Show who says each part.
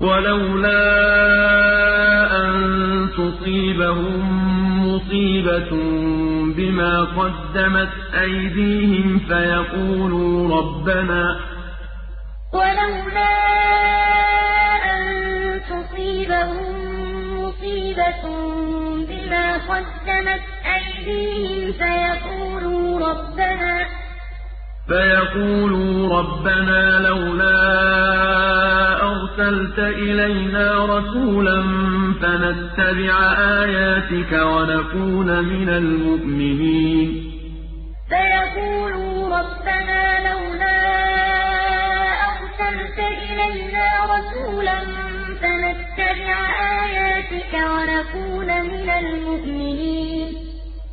Speaker 1: وَلَوْلَا أَن تُصِيبَهُم مُّصِيبَةٌ بِمَا قَدَّمَتْ أَيْدِيهِمْ فَيَقُولُوا رَبَّنَا
Speaker 2: وَلَوْلَا أَن تُصِيبَهُم مُّصِيبَةٌ بِمَا قَدَّمَتْ أَيْدِيهِمْ فَيَقُولُوا رَبَّنَا
Speaker 1: فَيَقُولُوا رَبَّنَا لَوْلَا أَرْسَلْتَ إِلَيْنَا رَسُولًا فَنَتَّبِعَ آيَاتِكَ وَنَكُونَ مِنَ الْمُؤْمِنِينَ.
Speaker 2: فَيَقُولُوا رَبَّنَا لَوْلَا أَرْسَلْتَ إِلَيْنَا رَسُولًا فَنَتَّبِعَ آيَاتِكَ وَنَكُونَ مِنَ الْمُؤْمِنِينَ.